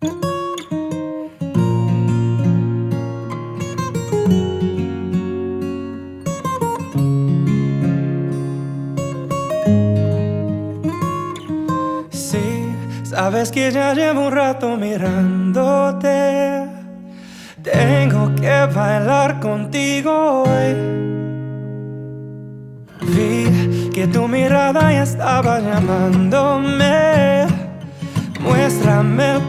Sí, sabes que ya llevo un rato mirándote. Tengo que bailar contigo hoy. Vi que tu mirada ya estaba llamándome. Muéstrame el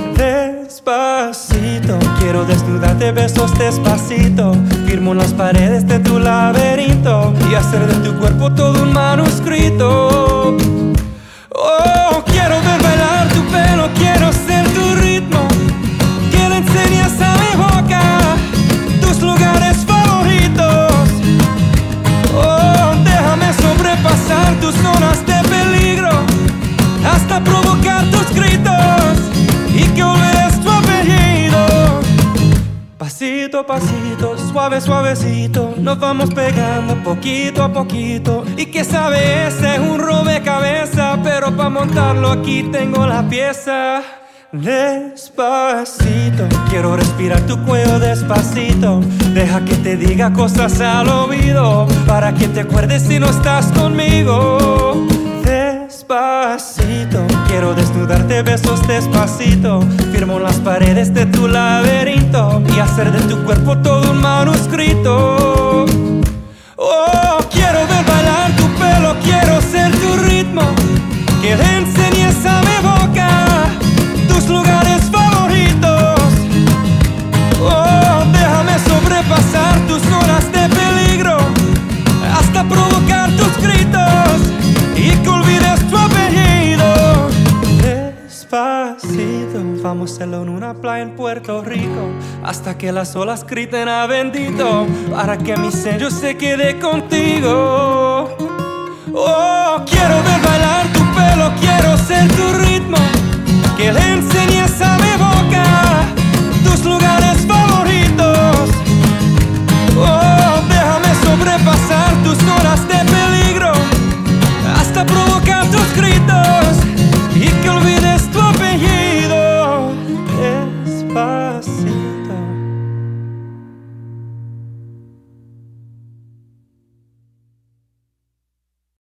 Despacito, quiero desnudarte besos despacito. Firmo las paredes de tu laberinto y hacer de tu cuerpo todo Pasito a pasito, suave, suavecito, nos vamos pegando poquito a poquito. Y que sabe ese es un rompecabezas, pero para montarlo aquí tengo la pieza. Despacito, quiero respirar tu cuello despacito. Deja que te diga cosas al oído, para que te acuerdes si no estás conmigo. Despacito, quiero desnudarte besos despacito. Firmo las paredes de tu laberinto hacer de tu cuerpo todo un manuscrito. Vamos a en una playa en Puerto Rico hasta que las olas griten a bendito para que mi sello se quede contigo.